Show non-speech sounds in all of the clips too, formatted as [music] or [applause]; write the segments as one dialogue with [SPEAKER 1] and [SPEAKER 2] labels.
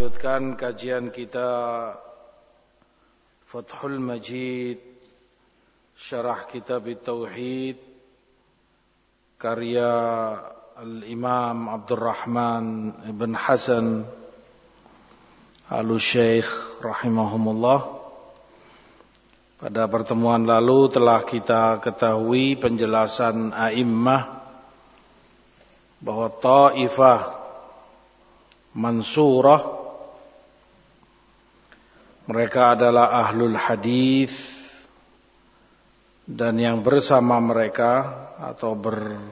[SPEAKER 1] melanjutkan kajian kita Fathul Majid Syarah Kitab Tauhid karya Al-Imam Abdurrahman Ibn Hasan Al-Syeikh rahimahumullah. Pada pertemuan lalu telah kita ketahui penjelasan a'immah bahwa Taifah Mansurah mereka adalah ahlul hadis dan yang bersama mereka atau berakidah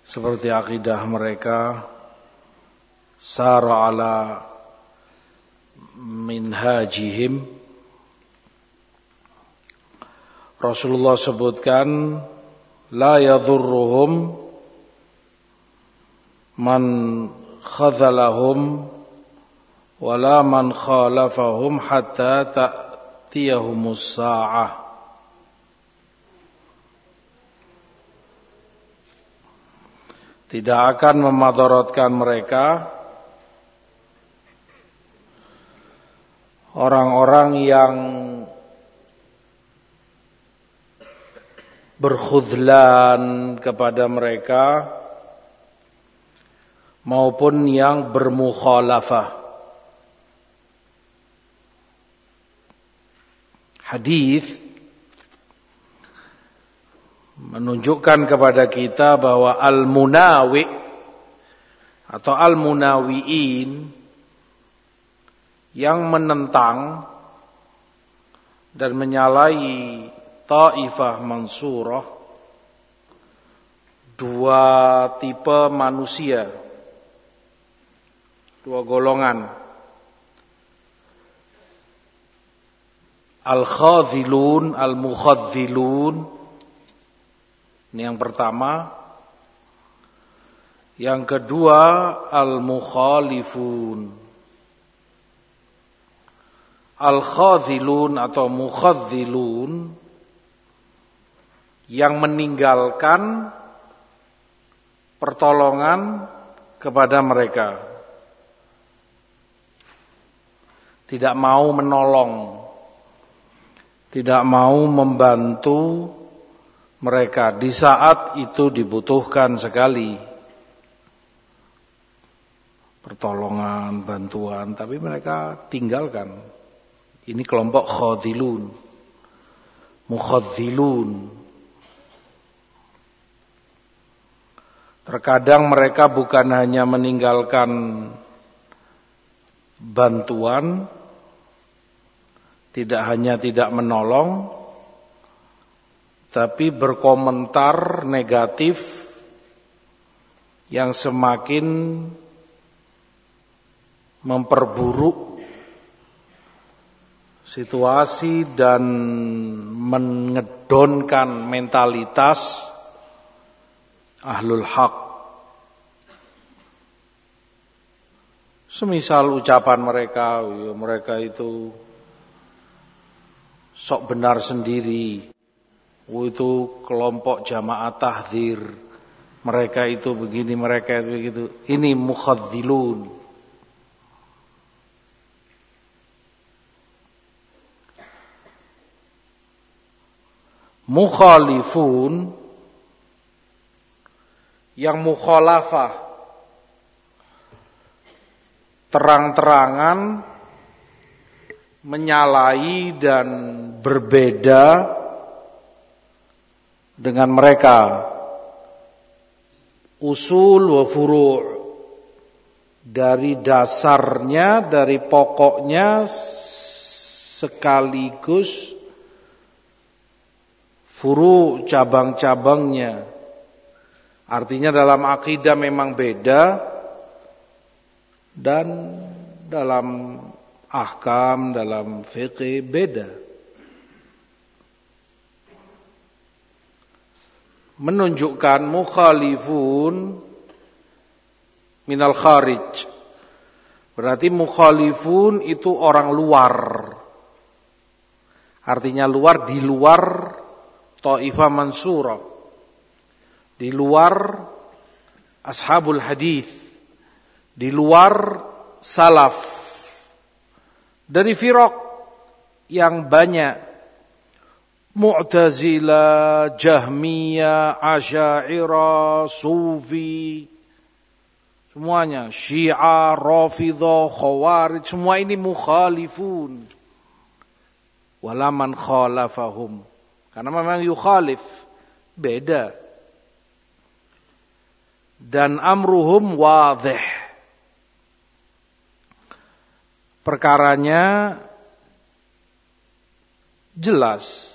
[SPEAKER 1] seperti akidah mereka sara ala minhajihim. Rasulullah sebutkan la yadhurruhum man khadhalahum wala man khalafahum hatta ta'tiyahumus sa'ah tidak akan memadaratkan mereka orang-orang yang berkhudlan kepada mereka maupun yang bermukhalafah. Hadis menunjukkan kepada kita bahwa al-munawi atau al-munawiin yang menentang dan menyalahi taifah mansurah dua tipe manusia dua golongan al-khadhilun al-mukhadhilun ini yang pertama. Yang kedua al-mukhalifun. Al-khadhilun atau mukhadhilun yang meninggalkan pertolongan kepada mereka. Tidak mau menolong, tidak mau membantu mereka di saat itu dibutuhkan sekali pertolongan, bantuan, tapi mereka tinggalkan. Ini kelompok khadilun, mukhadilun. Terkadang mereka bukan hanya meninggalkan bantuan, tidak hanya tidak menolong tapi berkomentar negatif yang semakin memperburuk situasi dan mengedonkan mentalitas ahlul haq. Semisal ucapan mereka ya mereka itu sok benar sendiri. Oh, itu kelompok jamaah tahdir. Mereka itu begini, mereka itu begitu. Ini mukhadzilun. Mukhalifun yang mukhalafah terang-terangan menyalahi dan berbeda dengan mereka. Usul wa furu' dari dasarnya dari pokoknya sekaligus furu cabang-cabangnya. Artinya dalam akidah memang beda dan dalam ahkam dalam fikih beda. Menunjukkan mukhalifun minal kharij. Berarti mukhalifun itu orang luar. Artinya luar di luar Taifah Mansurah. Di luar ashabul hadis. di luar salaf dari firok yang banyak Mu'tazilah, Jahmiyah, Asy'ariyah, Sufi, semuanya Syiah, Rafidhah, Khawarij, semua ini mukhalifun. Walaman khalafahum. Karena memang yukhalif, beda. Dan amruhum wadih. Perkaranya jelas.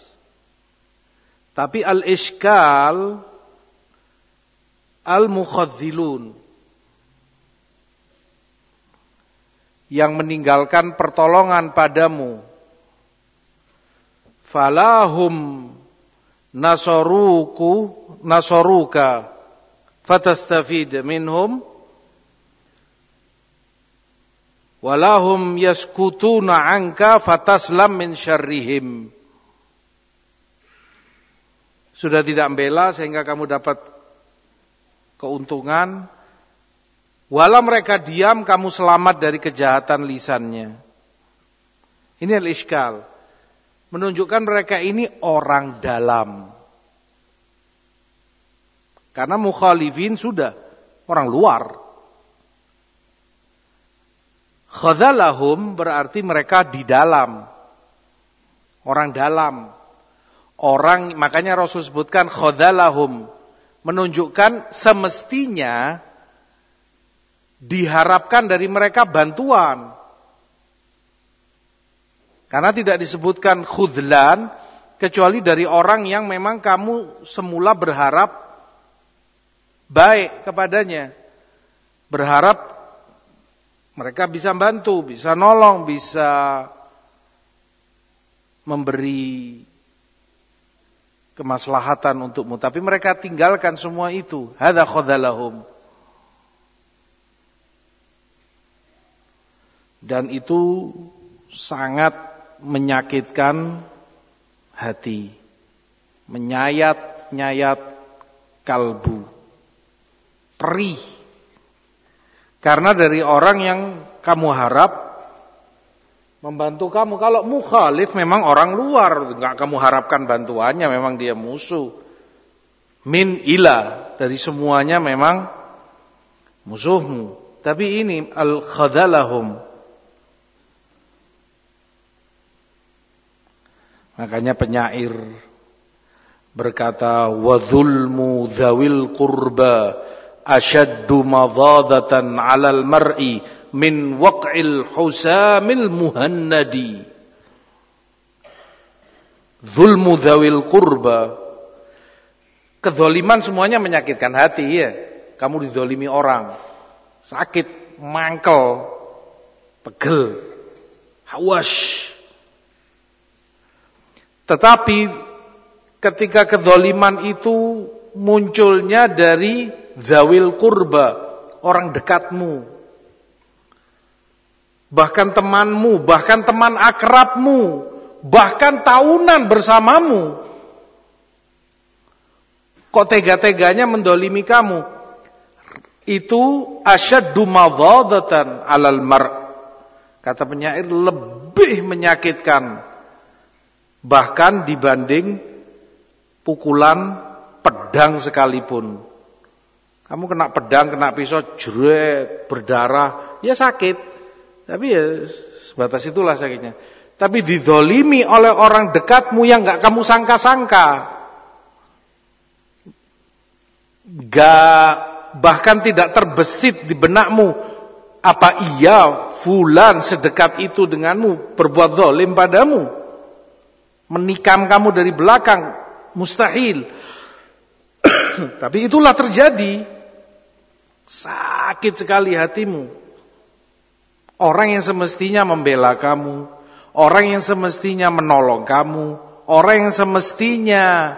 [SPEAKER 1] Tapi al-iskal al-mukhadzilun yang meninggalkan pertolongan padamu. Falahum nasaruku nasaruka fatastafid minhum walahum yaskutuna anka fataslam min syarrihim sudah tidak membela sehingga kamu dapat keuntungan. Walau mereka diam, kamu selamat dari kejahatan lisannya. Ini al-iskal. Menunjukkan mereka ini orang dalam. Karena mukhalifin sudah orang luar. Khadalahum berarti mereka di dalam. Orang dalam orang makanya Rasul sebutkan khodalahum menunjukkan semestinya diharapkan dari mereka bantuan. Karena tidak disebutkan khudlan kecuali dari orang yang memang kamu semula berharap baik kepadanya. Berharap mereka bisa bantu, bisa nolong, bisa memberi kemaslahatan untukmu. Tapi mereka tinggalkan semua itu. Hada khodalahum. Dan itu sangat menyakitkan hati. Menyayat-nyayat kalbu. Perih. Karena dari orang yang kamu harap membantu kamu. Kalau mukhalif memang orang luar, nggak kamu harapkan bantuannya, memang dia musuh. Min ila dari semuanya memang musuhmu. Tapi ini al khadalahum. Makanya penyair berkata wadhulmu dhawil qurba ashaddu madadatan 'alal mar'i min waq'il husamil muhannadi. Zulmu dhawil kurba kedoliman semuanya menyakitkan hati ya kamu didolimi orang. Sakit mangkel pegel hawas. Tetapi ketika kedoliman itu munculnya dari zawil kurba orang dekatmu bahkan temanmu, bahkan teman akrabmu, bahkan tahunan bersamamu. Kok tega-teganya mendolimi kamu? Itu asyaddu madhadatan alal mar' Kata penyair lebih menyakitkan bahkan dibanding pukulan pedang sekalipun. Kamu kena pedang, kena pisau, jeret, berdarah, ya sakit. Tapi ya sebatas itulah sakitnya. Tapi didolimi oleh orang dekatmu yang gak kamu sangka-sangka. Gak bahkan tidak terbesit di benakmu. Apa iya fulan sedekat itu denganmu berbuat dolim padamu. Menikam kamu dari belakang. Mustahil. [coughs] Tapi itulah terjadi. Sakit sekali hatimu. Orang yang semestinya membela kamu, orang yang semestinya menolong kamu, orang yang semestinya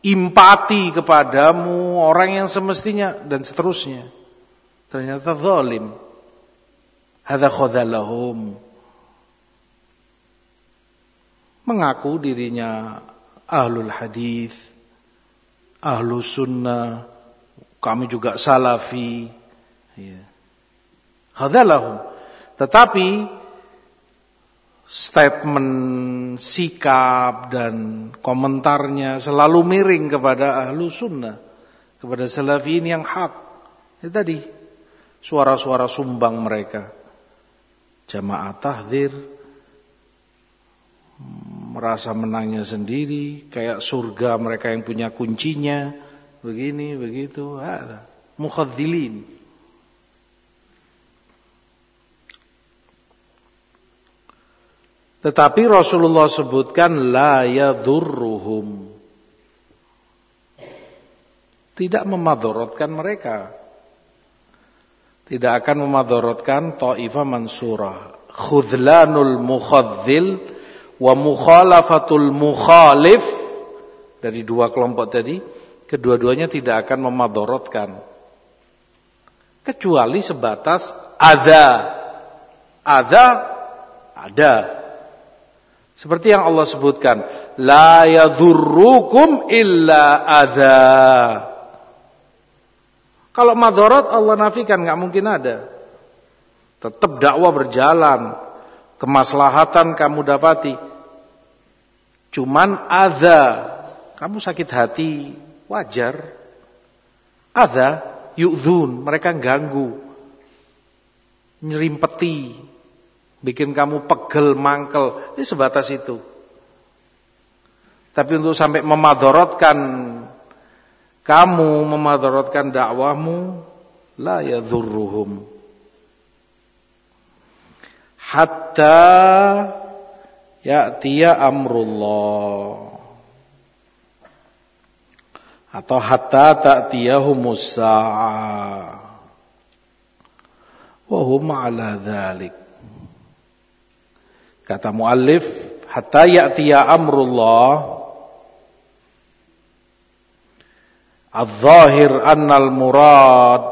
[SPEAKER 1] empati kepadamu, orang yang semestinya dan seterusnya. Ternyata zalim. Hadza khadalahum. Mengaku dirinya ahlul hadis, ahlu sunnah, kami juga salafi. Ya. Tetapi statement, sikap dan komentarnya selalu miring kepada ahlu sunnah, kepada salafin yang hak. Itu tadi suara-suara sumbang mereka. Jamaah tahdir merasa menangnya sendiri, kayak surga mereka yang punya kuncinya, begini begitu, ada mukhadzilin. Tetapi Rasulullah sebutkan la yadurruhum. Tidak memadorotkan mereka. Tidak akan memadorotkan ta'ifah mansurah. Khudlanul mukhadzil wa mukhalafatul mukhalif. Dari dua kelompok tadi. Kedua-duanya tidak akan memadorotkan. Kecuali sebatas ada. Ada. Ada seperti yang Allah sebutkan, la yadurrukum illa adza. Kalau madharat Allah nafikan nggak mungkin ada. Tetap dakwah berjalan, kemaslahatan kamu dapati. Cuman ada, kamu sakit hati, wajar. Ada, yu'dhun, mereka ganggu. Nyerimpeti, bikin kamu pegel, mangkel, ini sebatas itu. Tapi untuk sampai memadorotkan kamu, memadorotkan dakwahmu, la yadhurruhum. Hatta ya'tiya amrullah. Atau hatta ta'tiyahumus sa'ah. Wahum ala dhalik. Kata muallif, hatta ya'tiya amrullah Al-zahir annal murad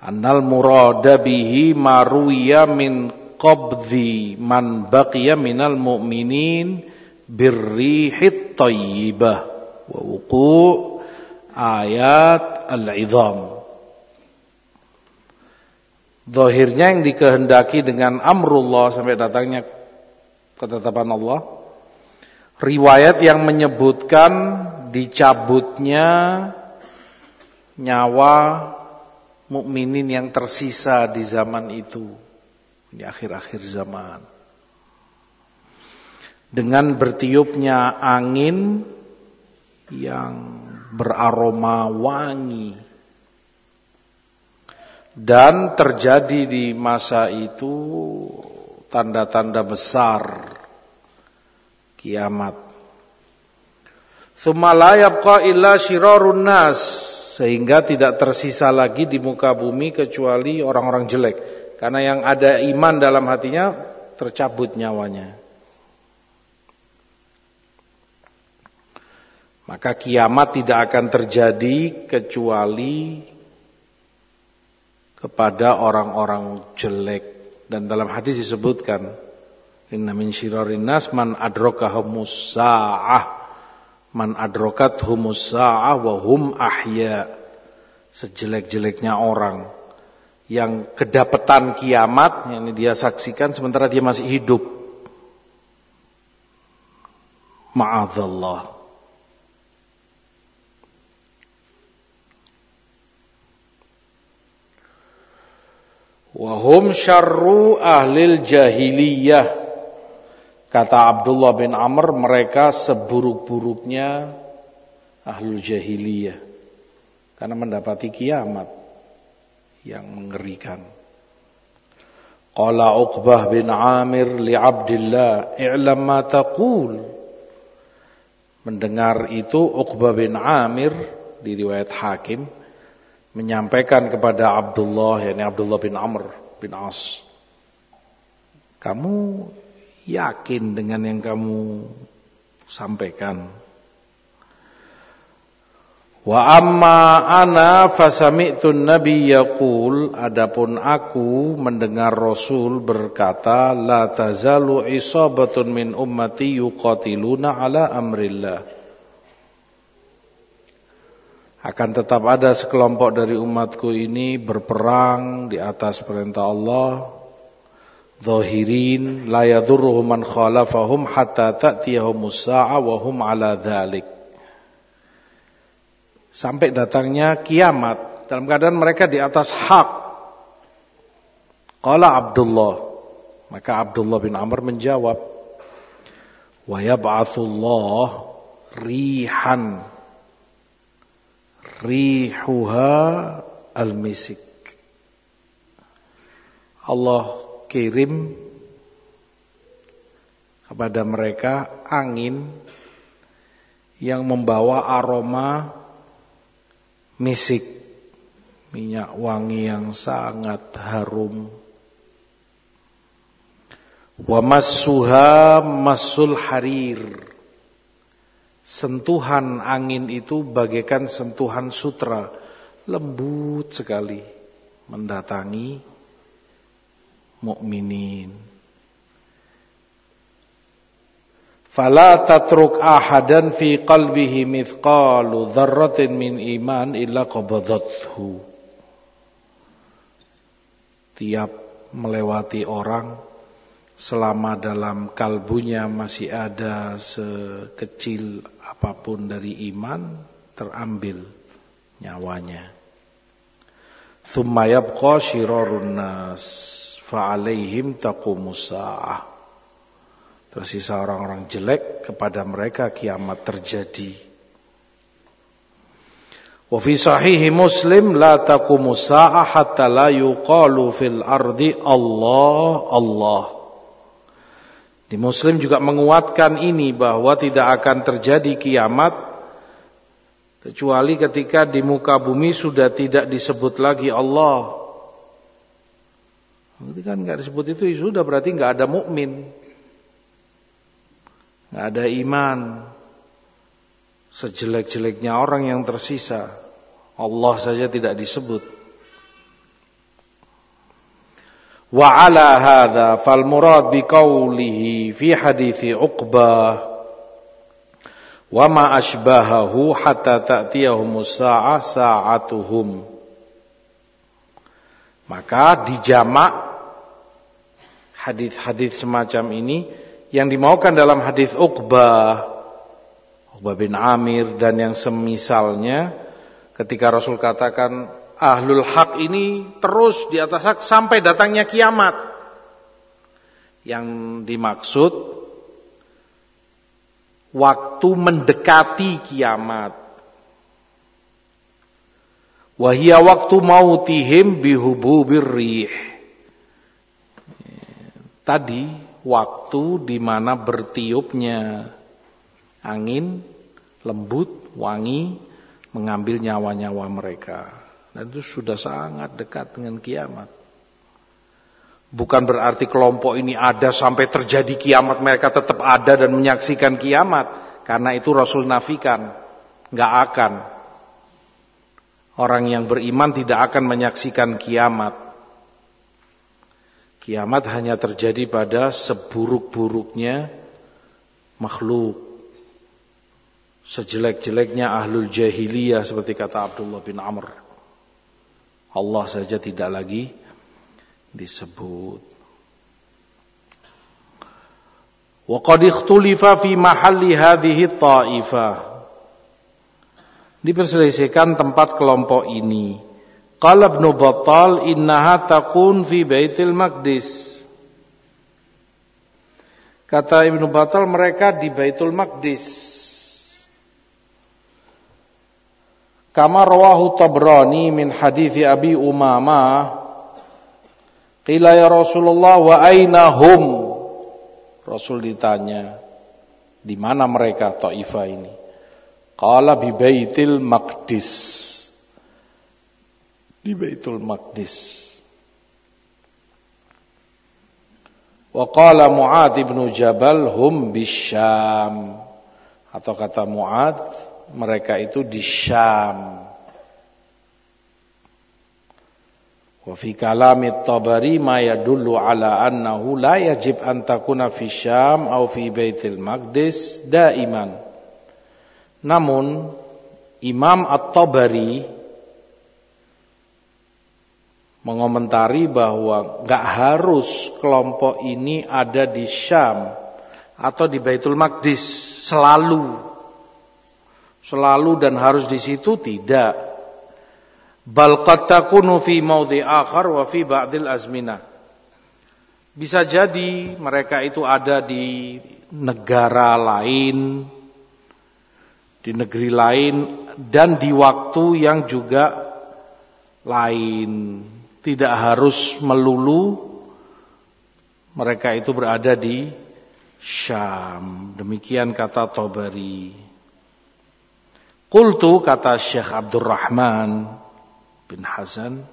[SPEAKER 1] annal murada bihi maruya min qabdhi man baqiya minal mu'minin birrihit tayyibah wa wuqu' ayat al-idham Zahirnya yang dikehendaki dengan amrullah sampai datangnya ketetapan Allah. Riwayat yang menyebutkan dicabutnya nyawa mukminin yang tersisa di zaman itu. Di akhir-akhir zaman. Dengan bertiupnya angin yang beraroma wangi dan terjadi di masa itu tanda-tanda besar kiamat. Yabqa illa nas sehingga tidak tersisa lagi di muka bumi kecuali orang-orang jelek karena yang ada iman dalam hatinya tercabut nyawanya. Maka kiamat tidak akan terjadi kecuali kepada orang-orang jelek. Dan dalam hadis disebutkan inna min syirarin nas man adrakahumus saah man adrokat humus saah wa hum ahya. Sejelek-jeleknya orang yang kedapetan kiamat yang dia saksikan sementara dia masih hidup. Ma'adzallah Wahum syarru ahlil jahiliyah. Kata Abdullah bin Amr, mereka seburuk-buruknya ahlul jahiliyah. Karena mendapati kiamat yang mengerikan. Qala Uqbah bin Amir li Abdullah, "I'lam ma taqul." Mendengar itu Uqbah bin Amir di riwayat Hakim menyampaikan kepada Abdullah yakni Abdullah bin Amr bin As. Kamu yakin dengan yang kamu sampaikan? Wa amma ana fasami'tu nabi yaqul adapun aku mendengar Rasul berkata la tazalu isabatun min ummati yuqatiluna ala amrillah akan tetap ada sekelompok dari umatku ini berperang di atas perintah Allah. Zahirin la yadurruhum man khalafahum hatta ta'tiyahumus sa'a wa hum ala dhalik. Sampai datangnya kiamat dalam keadaan mereka di atas hak. Qala Abdullah maka Abdullah bin Amr menjawab wa yab'atsullah rihan rihuha al-misik. Allah kirim kepada mereka angin yang membawa aroma misik, minyak wangi yang sangat harum. Wa massuha masul harir sentuhan angin itu bagaikan sentuhan sutra, lembut sekali mendatangi mukminin. Fala tatruk ahadan fi qalbihi mithqalu dzarratin min iman illa qabadathu. Tiap melewati orang selama dalam kalbunya masih ada sekecil apa pun dari iman terambil nyawanya. Thumma yabqa shirarun nas fa'alaihim taqumus. Tersisa orang-orang jelek kepada mereka kiamat terjadi. Wa fi sahihi Muslim la taqumus sa'ah hatta la yuqalu fil ardi Allah Allah. Di Muslim juga menguatkan ini bahwa tidak akan terjadi kiamat kecuali ketika di muka bumi sudah tidak disebut lagi Allah. Berarti kan nggak disebut itu sudah berarti nggak ada mukmin, nggak ada iman. Sejelek-jeleknya orang yang tersisa, Allah saja tidak disebut. Wa ala hadha fal murad biqaulihi fi hadithi Uqbah wa ma ashbahahu hatta ta'tiyahumus sa'ah sa'atuhum. Maka dijamak hadis-hadis semacam ini yang dimaukan dalam hadis Uqbah Uqbah bin Amir dan yang semisalnya ketika Rasul katakan ahlul hak ini terus di atas hak sampai datangnya kiamat. Yang dimaksud waktu mendekati kiamat. Wahia waktu mautihim bihububir rih. Tadi waktu di mana bertiupnya angin lembut, wangi mengambil nyawa-nyawa mereka. Dan itu sudah sangat dekat dengan kiamat. Bukan berarti kelompok ini ada sampai terjadi kiamat mereka tetap ada dan menyaksikan kiamat. Karena itu Rasul nafikan. Gak akan. Orang yang beriman tidak akan menyaksikan kiamat. Kiamat hanya terjadi pada seburuk-buruknya makhluk. Sejelek-jeleknya ahlul jahiliyah seperti kata Abdullah bin Amr. Allah saja tidak lagi disebut. Wa qad fi mahalli hadhihi ta'ifah. Diperselisihkan tempat kelompok ini. Qala Ibnu Battal innaha takun fi Baitul Maqdis. Kata Ibnu Battal mereka di Baitul Maqdis. Kama rawahu Tabrani min hadithi Abi Umama Qila ya Rasulullah wa aina hum? Rasul ditanya di mana mereka Taifah ini? Qala bi Baitil Maqdis. Di Baitul Maqdis. Wa qala Mu'adz bin Jabal hum bisyam atau kata Mu'adz mereka itu di Syam. Wa fi kalami Tabari ma yadullu ala annahu la yajib an takuna fi Syam au fi Baitul Maqdis daiman. Namun Imam At-Tabari mengomentari bahwa nggak harus kelompok ini ada di Syam atau di Baitul Maqdis selalu selalu dan harus di situ tidak bal qad fi mawdi akhar wa fi ba'dil azminah bisa jadi mereka itu ada di negara lain di negeri lain dan di waktu yang juga lain tidak harus melulu mereka itu berada di Syam. Demikian kata Tobari. Qultu kata Syekh Abdurrahman bin Hasan.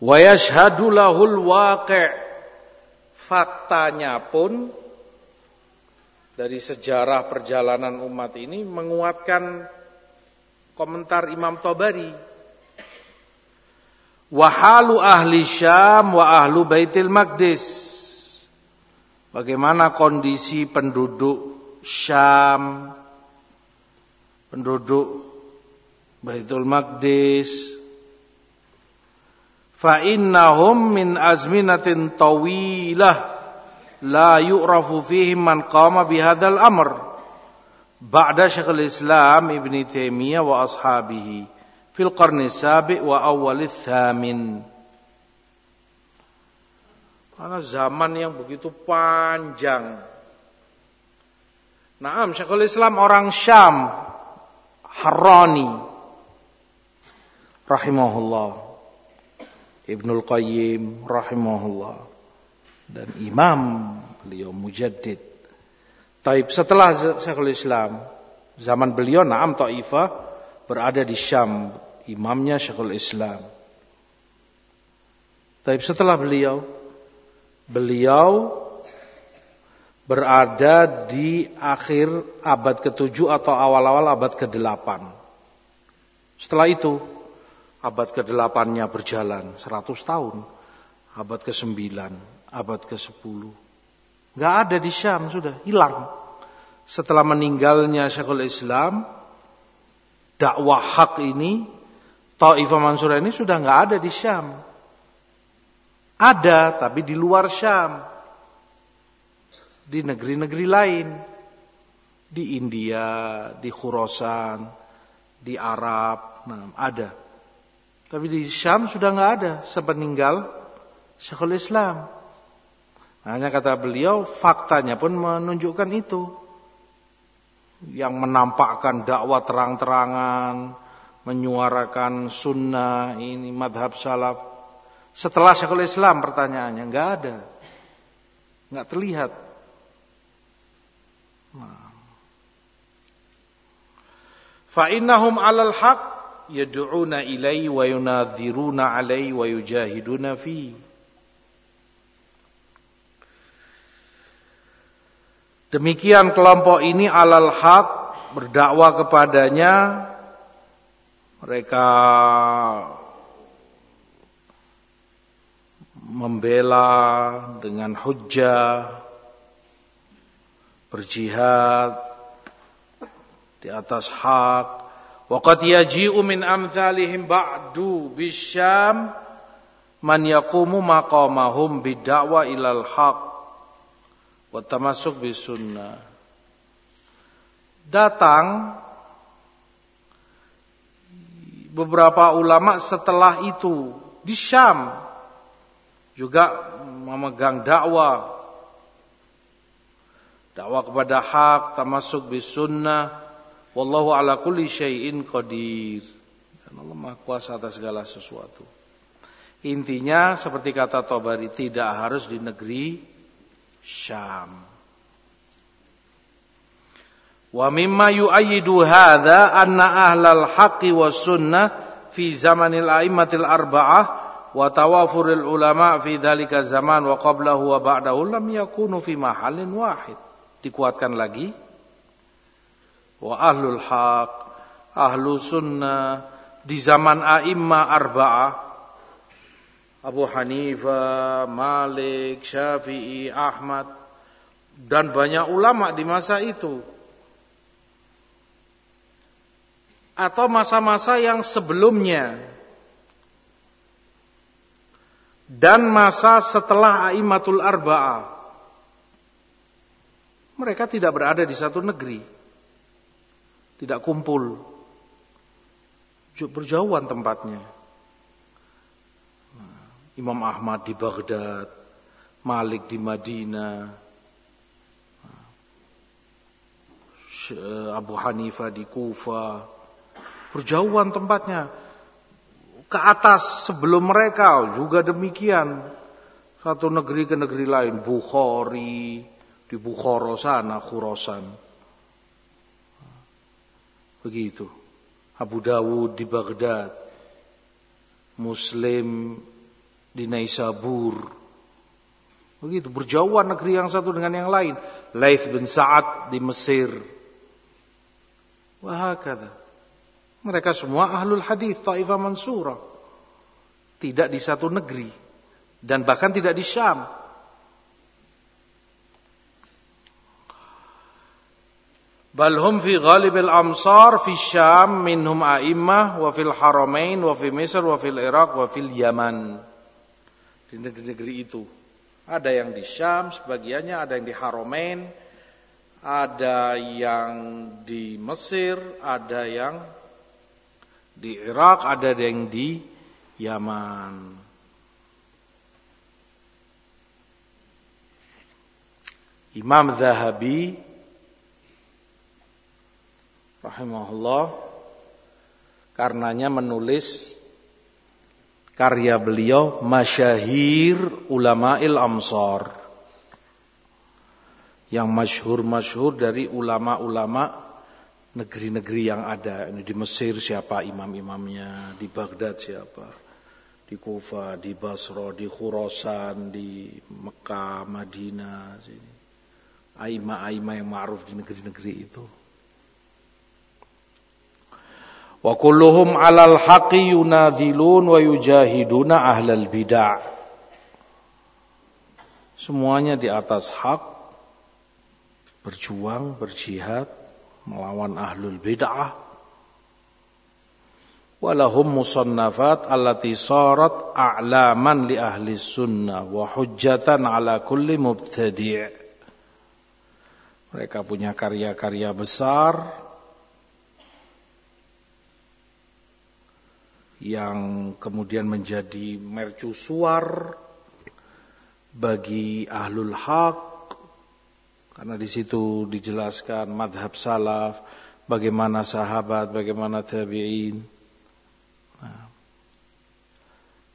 [SPEAKER 1] Wa yashhadu lahul Faktanya pun dari sejarah perjalanan umat ini menguatkan komentar Imam Tobari. Wahalu ahli Syam wa ahlu Baitil Maqdis. Bagaimana kondisi penduduk Syam, penduduk Baitul Maqdis. Fa innahum min azminatin tawilah la yu'rafu fihim man qama bihadzal amr ba'da Syekhul Islam Ibn Taimiyah wa ashabihi fil qarni sabi wa awalith thamin karena zaman yang begitu panjang Naam Syekhul Islam orang Syam Harrani rahimahullah Ibnul Qayyim rahimahullah dan imam beliau mujaddid. Taib setelah Syekhul Islam zaman beliau Naam Taifah berada di Syam imamnya Syekhul Islam. Taib setelah beliau beliau berada di akhir abad ke-7 atau awal-awal abad ke-8. Setelah itu abad ke-8-nya berjalan 100 tahun. Abad ke-9 abad ke-10. Gak ada di Syam, sudah hilang. Setelah meninggalnya Syekhul Islam, dakwah hak ini, Ta'ifah Mansur ini sudah gak ada di Syam. Ada, tapi di luar Syam. Di negeri-negeri lain. Di India, di Khurasan, di Arab, nah, ada. Tapi di Syam sudah nggak ada sepeninggal Syekhul Islam. Hanya kata beliau, faktanya pun menunjukkan itu. Yang menampakkan dakwah terang-terangan, menyuarakan sunnah, ini madhab salaf. Setelah Syekhul Islam pertanyaannya, enggak ada. Enggak terlihat. Nah. Fa'innahum alal haq yad'una ilai wa yunadhiruna alai wa yujahiduna fihi. Demikian kelompok ini alal haq berdakwah kepadanya mereka membela dengan hujjah berjihad di atas hak waqad yaji'u min amthalihim ba'du bisyam man yaqumu maqamahum bid'awa ilal haq Watamasuk bisunnah. Datang beberapa ulama setelah itu di Syam juga memegang dakwah. Dakwah kepada hak tamasuk bisunnah wallahu ala kulli syai'in qadir. Dan Allah Maha kuasa atas segala sesuatu. Intinya seperti kata Tobari tidak harus di negeri Syam. Wa mimma yu'ayyidu hadha anna ahlal haqqi was sunnah fi zamanil a'immatil arba'ah wa tawafuril ulama fi dhalika zaman wa qablahu wa ba'dahu lam yakunu fi mahallin wahid. Dikuatkan lagi. Wa ahlul haq, ahlu sunnah di zaman a'imma arba'ah Abu Hanifah, Malik, Syafi'i, Ahmad dan banyak ulama di masa itu. Atau masa-masa yang sebelumnya. Dan masa setelah Aimatul Arba'ah. Mereka tidak berada di satu negeri. Tidak kumpul. Berjauhan tempatnya. Imam Ahmad di Baghdad, Malik di Madinah, Abu Hanifah di Kufa. Berjauhan tempatnya. Ke atas sebelum mereka juga demikian. Satu negeri ke negeri lain. Bukhari, di Bukhara sana, Khurasan. Begitu. Abu Dawud di Baghdad. Muslim di Naisabur. Begitu berjauhan negeri yang satu dengan yang lain. Laith bin Sa'ad di Mesir. Wahakata. Mereka semua ahlul hadis Taifah Mansura. Tidak di satu negeri dan bahkan tidak di Syam. Bal hum fi ghalib al-amsar fi Syam minhum a'immah wa fil haramain wa fi Misr wa fil Iraq wa fil Yaman di negeri-negeri itu. Ada yang di Syam, sebagiannya ada yang di Haromain, ada yang di Mesir, ada yang di Irak, ada yang di Yaman. Imam Zahabi rahimahullah karenanya menulis karya beliau Masyahir Ulama'il Amsar yang masyhur-masyhur dari ulama-ulama negeri-negeri yang ada. Ini di Mesir siapa imam-imamnya, di Baghdad siapa, di Kufa, di Basra, di Khurasan, di Mekah, Madinah, sini. Aima-aima yang ma'ruf di negeri-negeri itu. Wa kulluhum 'alal haqqi yunadhilun wa yujahiduna ahlal bid'ah. Semuanya di atas hak berjuang, berjihad melawan ahlul bid'ah. Walahum musannafat allati sarat a'laman li ahli sunnah wa hujjatan ala kulli mubtadi' Mereka punya karya-karya besar yang kemudian menjadi mercusuar bagi ahlul haq karena di situ dijelaskan madhab salaf bagaimana sahabat bagaimana tabi'in. Nah,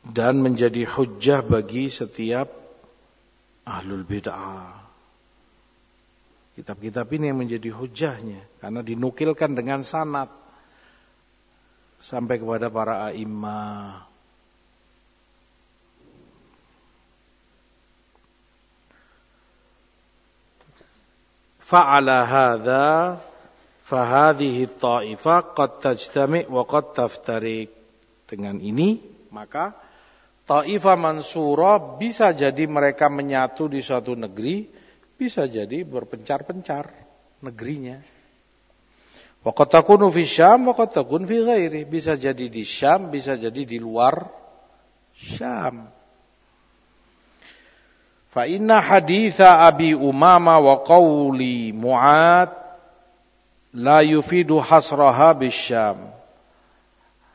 [SPEAKER 1] dan menjadi hujjah bagi setiap ahlul bid'ah. Kitab-kitab ini yang menjadi hujjahnya karena dinukilkan dengan sanat sampai kepada para a'immah. Fa'ala hadha fahadhihi ta'ifah qad tajtami' wa qad taftarik. Dengan ini maka ta'ifah mansurah bisa jadi mereka menyatu di suatu negeri, bisa jadi berpencar-pencar negerinya. Waqad takunu fi Syam, waqad takun fi ghairi. Bisa jadi di Syam, bisa jadi di luar Syam. Fa inna haditha Abi Umama wa qawli Mu'ad la yufidu hasraha bisyam.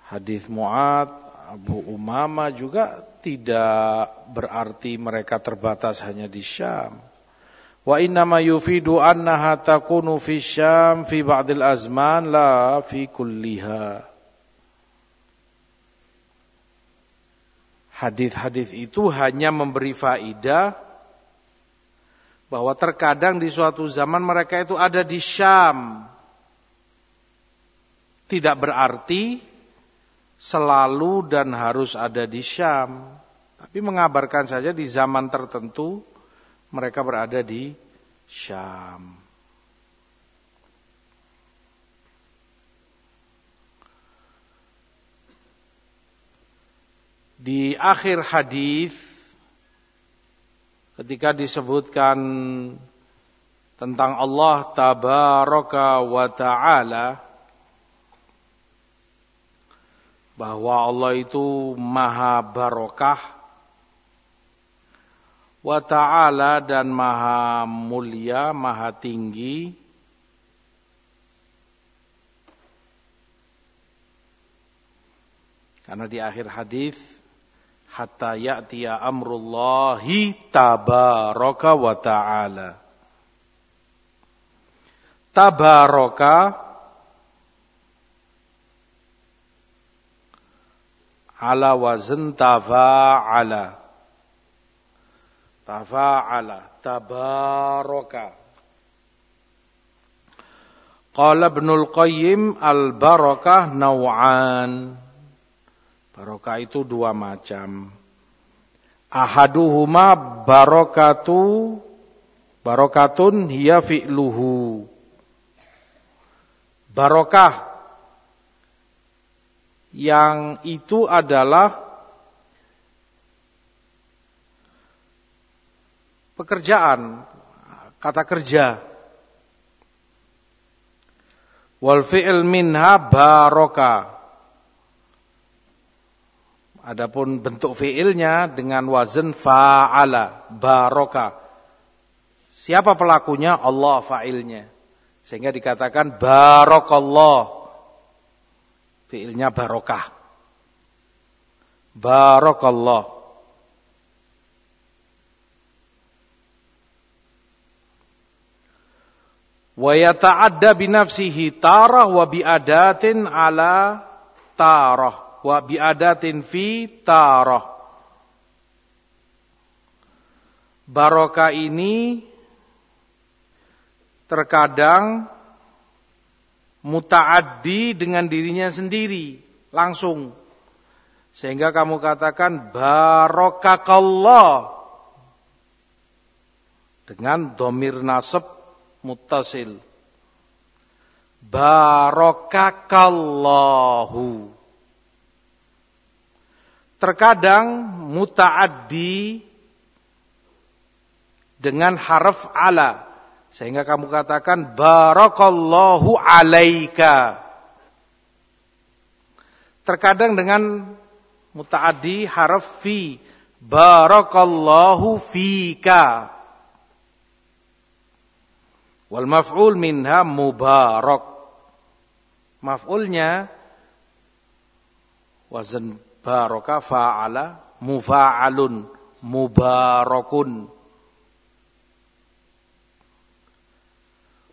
[SPEAKER 1] Hadis Mu'ad Abu Umama juga tidak berarti mereka terbatas hanya di Syam. Wa inna ma yufidu annaha takunu fi Syam fi ba'dil azman la fi kulliha. Hadis-hadis itu hanya memberi faidah bahwa terkadang di suatu zaman mereka itu ada di Syam. Tidak berarti selalu dan harus ada di Syam. Tapi mengabarkan saja di zaman tertentu mereka berada di Syam. Di akhir hadis ketika disebutkan tentang Allah tabaraka wa taala bahwa Allah itu maha barokah wa ta'ala dan maha mulia, maha tinggi karena di akhir hadis hatta ya'tiya amrullahi tabaraka wa ta'ala. Tabaraka ala wazn tafa'ala. Tafa'ala, tabaraka. Qala Ibnul Qayyim al-barakah naw'an. Barokah itu dua macam. Ahaduhuma barokatu barokatun hiya fi'luhu. Barokah yang itu adalah pekerjaan, kata kerja. Wal fi'il minha barokah Adapun bentuk fiilnya dengan wazan fa'ala, baroka. Siapa pelakunya? Allah fa'ilnya. Sehingga dikatakan barokallah. Fiilnya barokah. Barokallah. Wa yata'adda binafsihi tarah wa biadatin ala tarah wa biadatin fi tarah. Barokah ini terkadang mutaaddi dengan dirinya sendiri langsung. Sehingga kamu katakan barokakallah dengan domir nasab mutasil barokakallahu terkadang mutaaddi dengan harf ala. Sehingga kamu katakan barakallahu alaika. Terkadang dengan mutaaddi harf fi. Barakallahu fika. Wal maf'ul minha mubarak. Maf'ulnya wazan baraka fa'ala mufa'alun mubarakun.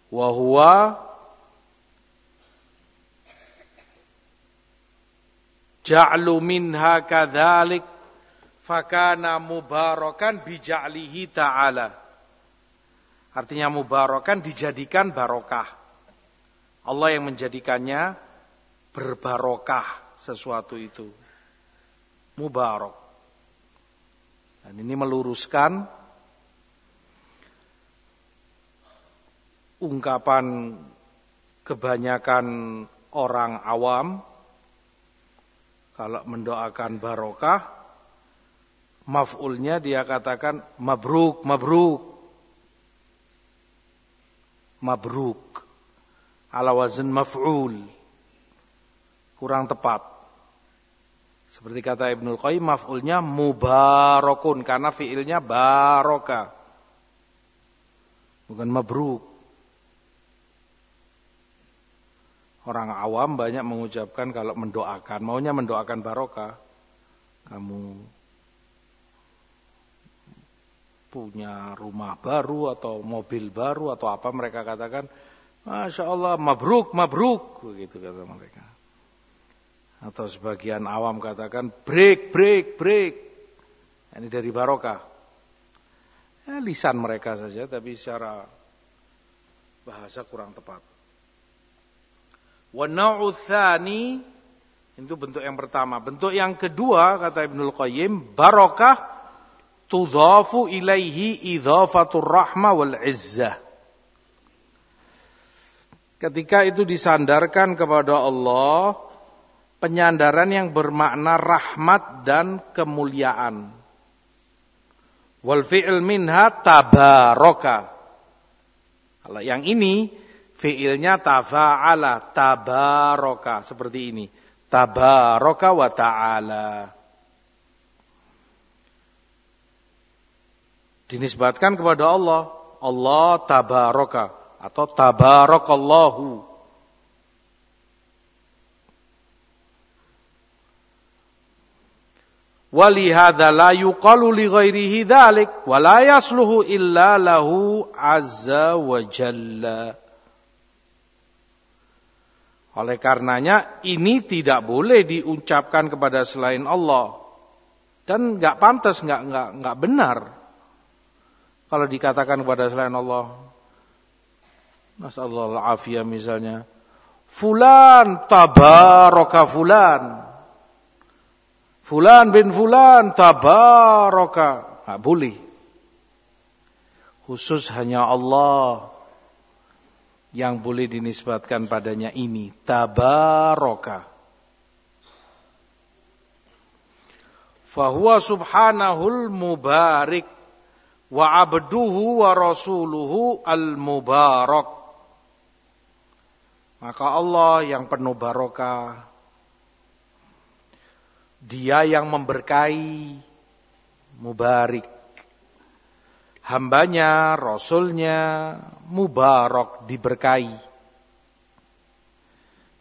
[SPEAKER 1] Wa huwa ja'lu minha kadzalik fakana mubarakan bija'lihi ta'ala. Artinya mubarakan dijadikan barokah. Allah yang menjadikannya berbarokah sesuatu itu mubarak. Dan ini meluruskan ungkapan kebanyakan orang awam kalau mendoakan barokah maf'ulnya dia katakan mabruk mabruk. Mabruk. Ala wazn maf'ul. Kurang tepat seperti kata Ibnul Qayyim maf'ulnya mubarakun karena fiilnya baroka. Bukan mabruk. Orang awam banyak mengucapkan kalau mendoakan, maunya mendoakan barokah. Kamu punya rumah baru atau mobil baru atau apa mereka katakan, Masya Allah, mabruk, mabruk, begitu kata mereka. Atau sebagian awam katakan break, break, break. Ini dari barokah. Ya, lisan mereka saja, tapi secara bahasa kurang tepat. Wanau thani itu bentuk yang pertama. Bentuk yang kedua kata Ibnul Qayyim, barokah tudhafu ilaihi idhafatur rahma wal izzah. Ketika itu disandarkan kepada Allah penyandaran yang bermakna rahmat dan kemuliaan. Wal fi'il minha tabaraka. Kalau yang ini fi'ilnya tafa'ala, tabaraka seperti ini. Tabaraka wa ta'ala. Dinisbatkan kepada Allah, Allah tabaraka atau tabarakallahu. Walihada la yuqalu li ghairihi dhalik wa la yasluhu illa lahu azza. Oleh karenanya ini tidak boleh diucapkan kepada selain Allah dan nggak pantas, nggak nggak nggak benar kalau dikatakan kepada selain Allah. Nasallahu afiyah misalnya. Fulan tabaraka fulan. Fulan bin fulan tabaraka. Nggak boleh. Khusus hanya Allah yang boleh dinisbatkan padanya ini. Tabaraka. Fahuwa subhanahul mubarik wa abduhu wa rasuluhu al mubarak. Maka Allah yang penuh barokah dia yang memberkahi mubarik. Hambanya, Rasulnya, mubarak diberkahi.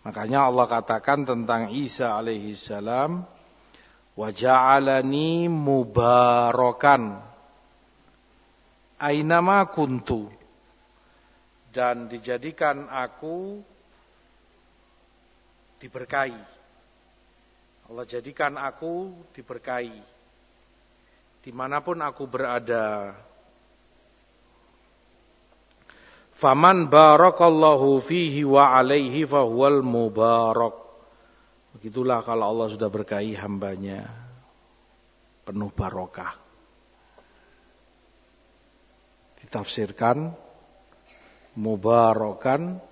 [SPEAKER 1] Makanya Allah katakan tentang Isa alaihi salam, wa ja'alani mubarakan ainama kuntu dan dijadikan aku diberkahi Allah jadikan aku diberkahi. Di mana pun aku berada. Faman barakallahu fihi wa alaihi fahuwal mubarak. Begitulah kalau Allah sudah berkahi hambanya. Penuh barokah. Ditafsirkan. Mubarakan.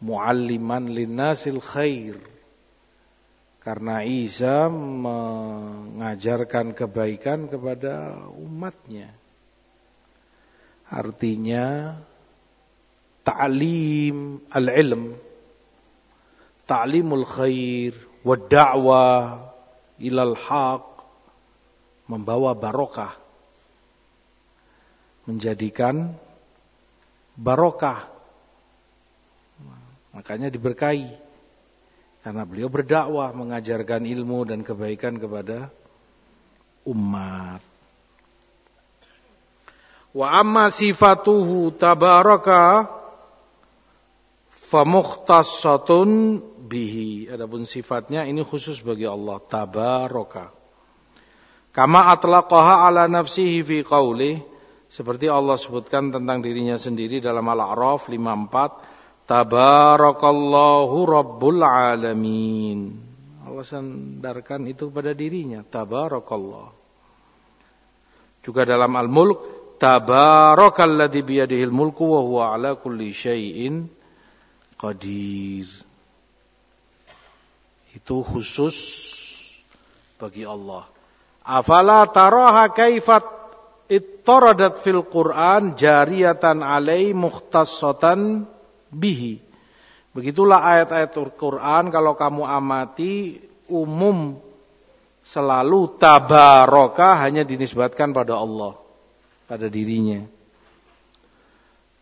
[SPEAKER 1] Mualliman linnasil khair karena Isa mengajarkan kebaikan kepada umatnya. Artinya ta'lim al-ilm, ta'limul khair, wa da'wah ilal haq, membawa barokah, menjadikan barokah. Makanya diberkahi. Karena beliau berdakwah mengajarkan ilmu dan kebaikan kepada umat. Wa amma sifatuhu tabaraka famukhtassatun bihi. Adapun sifatnya ini khusus bagi Allah tabaraka. Kama atlaqaha ala nafsihi fi qaulih seperti Allah sebutkan tentang dirinya sendiri dalam Al-A'raf 54 Tabarakallahu Rabbul Alamin. Allah sandarkan itu pada dirinya. Tabarakallah. Juga dalam Al-Mulk. Tabarakalladzi biyadihil mulku wa ala kulli syai'in qadir. Itu khusus bagi Allah. Afala taraha kaifat ittaradat fil Qur'an jariyatan alai mukhtassatan bihi. Begitulah ayat-ayat Al-Quran kalau kamu amati umum selalu tabaroka hanya dinisbatkan pada Allah, pada dirinya.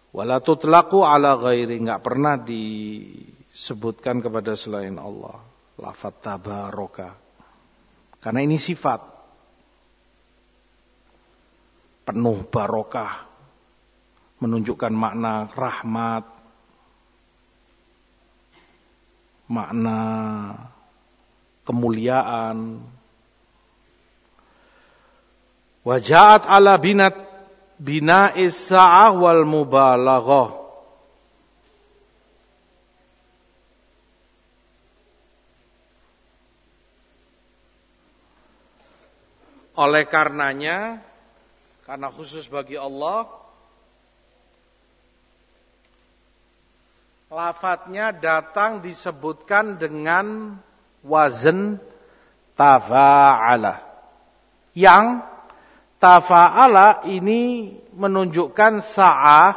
[SPEAKER 1] Wala tutlaku ala ghairi, nggak pernah disebutkan kepada selain Allah. Lafat tabaroka. Karena ini sifat. Penuh barokah. Menunjukkan makna rahmat, makna kemuliaan. Wajahat ala binat bina isa'ah wal mubalaghah. Oleh karenanya, karena khusus bagi Allah, Lafadznya datang disebutkan dengan wazan tafa'ala. Yang tafa'ala ini menunjukkan sa'ah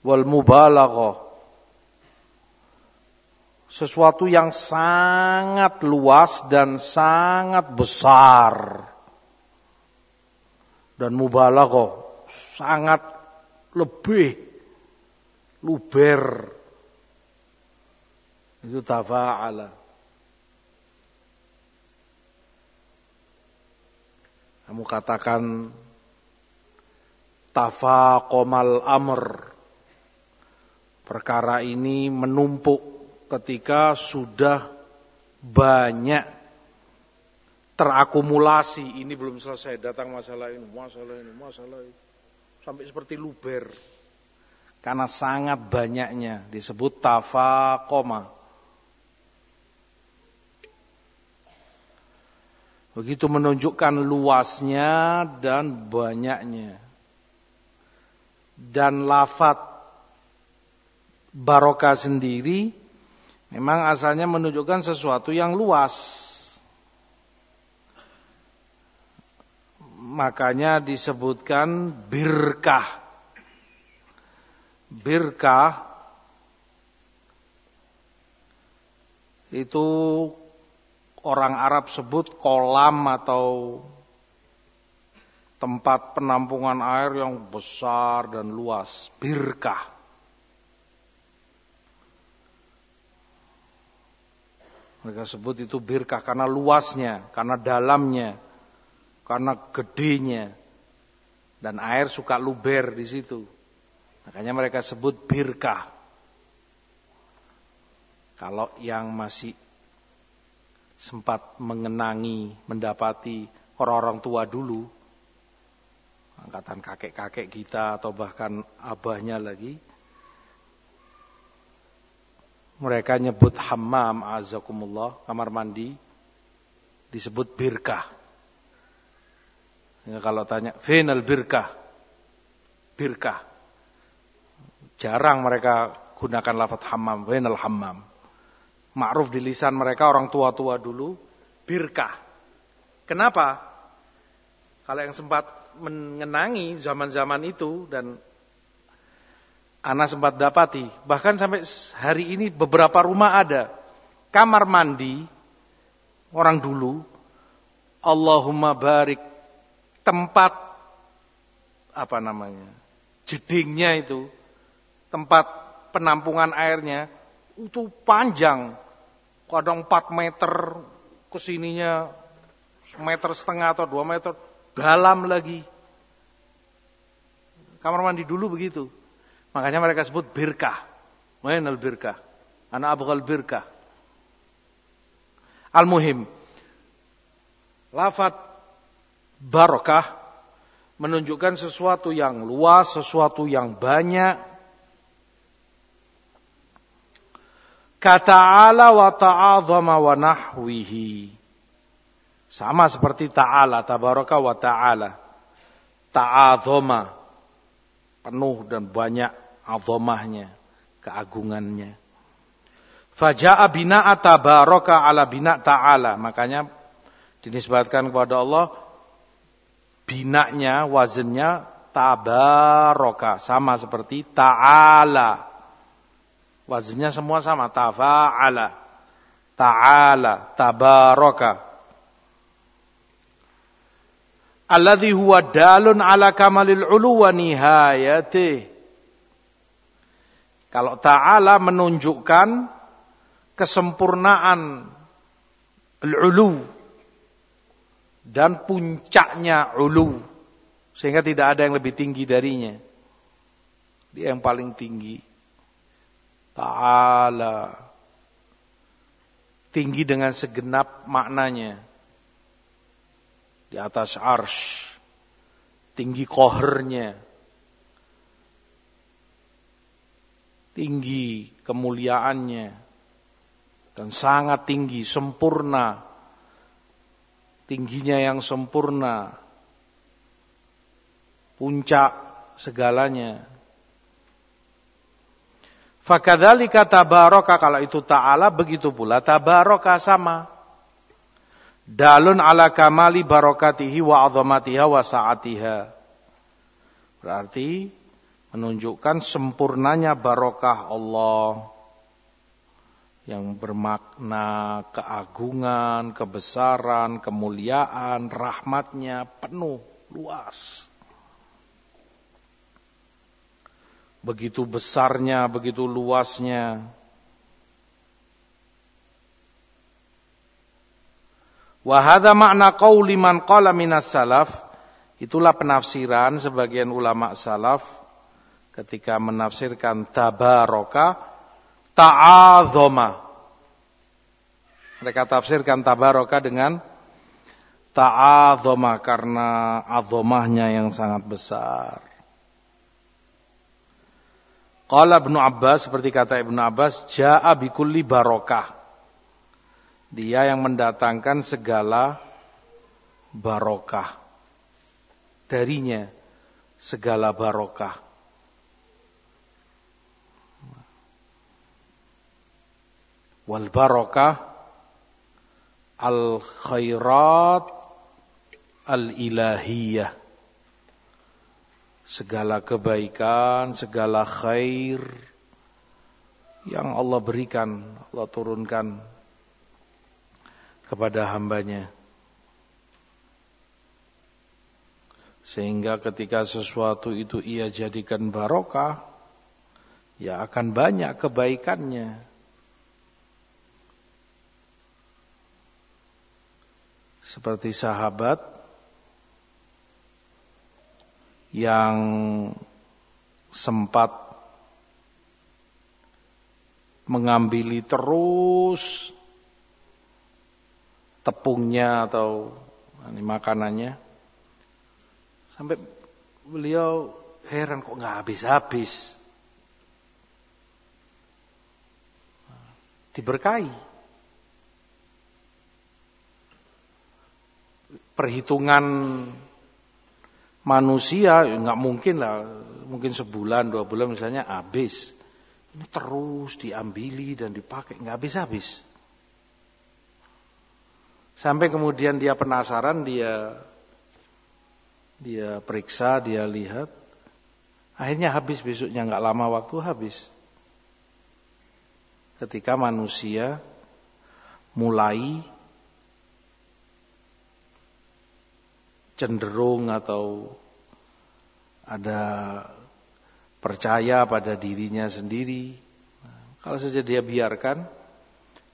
[SPEAKER 1] wal mubalaghah. Sesuatu yang sangat luas dan sangat besar. Dan mubalaghah sangat lebih luber. Itu tafa'ala. Kamu katakan tafaqomal amr. Perkara ini menumpuk ketika sudah banyak terakumulasi. Ini belum selesai, datang masalah ini, masalah ini, masalah ini. Sampai seperti luber. Karena sangat banyaknya disebut tafaqoma. Begitu menunjukkan luasnya dan banyaknya. Dan lafat barokah sendiri memang asalnya menunjukkan sesuatu yang luas. Makanya disebutkan birkah. Birkah itu orang Arab sebut kolam atau tempat penampungan air yang besar dan luas, birkah. Mereka sebut itu birkah karena luasnya, karena dalamnya, karena gedenya. Dan air suka luber di situ. Makanya mereka sebut birkah. Kalau yang masih sempat mengenangi, mendapati orang-orang tua dulu, angkatan kakek-kakek kita atau bahkan abahnya lagi, mereka nyebut hammam azakumullah, kamar mandi, disebut birkah. Ya, kalau tanya, final birkah, birkah. Jarang mereka gunakan lafaz hammam, final hammam ma'ruf di lisan mereka orang tua-tua dulu, birkah. Kenapa? Kalau yang sempat mengenangi zaman-zaman itu dan Ana sempat dapati, bahkan sampai hari ini beberapa rumah ada kamar mandi orang dulu, Allahumma barik tempat apa namanya jedingnya itu tempat penampungan airnya itu panjang. Kadang 4 meter ke sininya meter setengah atau 2 meter dalam lagi. Kamar mandi dulu begitu. Makanya mereka sebut birkah. Al birkah. Anak abghal birkah. Al muhim lafat barokah menunjukkan sesuatu yang luas sesuatu yang banyak Kata'ala wa ta'azama wa nahwihi. Sama seperti ta'ala, tabaraka wa ta'ala. Ta'azama. Penuh dan banyak azamahnya, keagungannya. Faja'a bina'a tabaraka ala bina' ta'ala. Makanya dinisbatkan kepada Allah binaknya, wazennya tabaraka. Sama seperti ta'ala. Wazinnya semua sama. Tafa'ala. Ta'ala. Tabaraka. Alladhi huwa dalun ala kamalil ulu wa nihayati. Kalau ta'ala menunjukkan kesempurnaan al-ulu dan puncaknya ulu sehingga tidak ada yang lebih tinggi darinya. Dia yang paling tinggi. Ta'ala. Tinggi dengan segenap maknanya. Di atas arsh. Tinggi kohernya. Tinggi kemuliaannya. Dan sangat tinggi, sempurna. Tingginya yang sempurna. Puncak segalanya Fakadzalika tabaraka kalau itu ta'ala begitu pula tabaraka sama. Dalun ala kamali barakatihi wa azamatiha wa sa'atiha. Berarti menunjukkan sempurnanya barokah Allah yang bermakna keagungan, kebesaran, kemuliaan, rahmatnya penuh, luas. Begitu besarnya, begitu luasnya. Wahada makna qauli man qala minas salaf. Itulah penafsiran sebagian ulama salaf ketika menafsirkan tabaraka ta'azoma. Mereka tafsirkan tabaraka dengan ta'azoma karena azomahnya yang sangat besar. Qala Ibnu Abbas seperti kata Ibnu Abbas, jaa bikulli barokah. Dia yang mendatangkan segala barokah. Darinya segala barokah. Wal barokah al khairat al ilahiyah segala kebaikan, segala khair yang Allah berikan, Allah turunkan kepada hambanya. Sehingga ketika sesuatu itu ia jadikan barokah, ya akan banyak kebaikannya. Seperti sahabat yang sempat mengambili terus tepungnya atau ini makanannya. Sampai beliau heran kok nggak habis-habis? Diberkahi. Perhitungan manusia ya nggak mungkin lah. Mungkin sebulan dua bulan misalnya habis. Ini terus diambili dan dipakai nggak habis habis sampai kemudian dia penasaran dia dia periksa dia lihat. Akhirnya habis besoknya nggak lama waktu habis. Ketika manusia mulai cenderung atau ada percaya pada dirinya sendiri. kalau saja dia biarkan,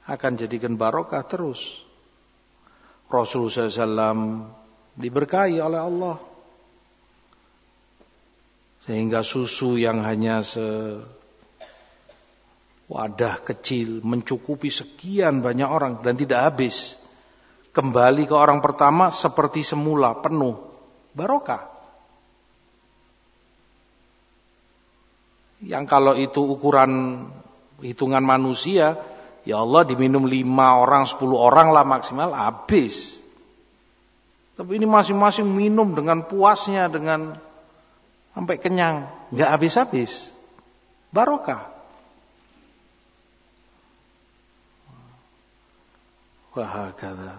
[SPEAKER 1] akan jadikan barokah terus. Rasulullah SAW diberkahi oleh Allah. Sehingga susu yang hanya se wadah kecil mencukupi sekian banyak orang dan tidak habis kembali ke orang pertama seperti semula penuh barokah. Yang kalau itu ukuran hitungan manusia, ya Allah diminum lima orang, sepuluh orang lah maksimal habis. Tapi ini masing-masing minum dengan puasnya, dengan sampai kenyang, nggak habis-habis. Barokah. Wah, kata.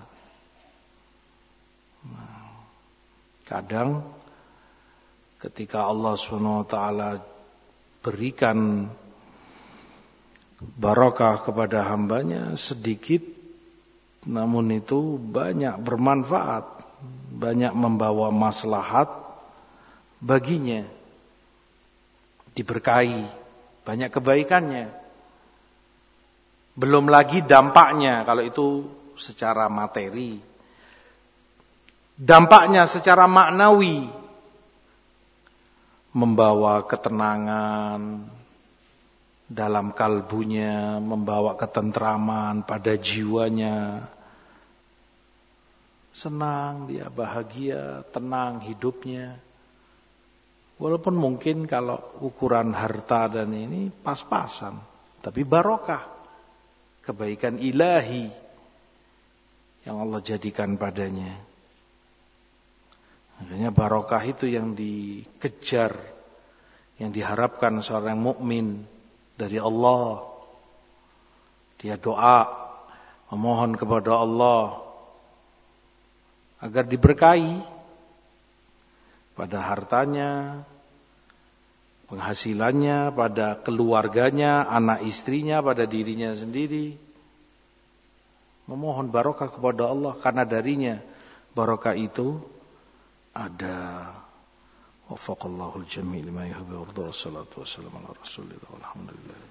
[SPEAKER 1] Kadang ketika Allah SWT berikan barakah kepada hambanya sedikit namun itu banyak bermanfaat banyak membawa maslahat baginya diberkahi banyak kebaikannya. Belum lagi dampaknya kalau itu secara materi Dampaknya secara maknawi membawa ketenangan dalam kalbunya, membawa ketentraman pada jiwanya. Senang, dia bahagia, tenang hidupnya. Walaupun mungkin kalau ukuran harta dan ini pas-pasan, tapi barokah, kebaikan ilahi yang Allah jadikan padanya. Makanya barokah itu yang dikejar, yang diharapkan seorang mukmin dari Allah. Dia doa memohon kepada Allah agar diberkahi pada hartanya, penghasilannya, pada keluarganya, anak istrinya, pada dirinya sendiri. Memohon barokah kepada Allah karena darinya barokah itu ada وفق الله الجميع لما يحب ويرضى والصلاة والسلام على رسول الله والحمد لله.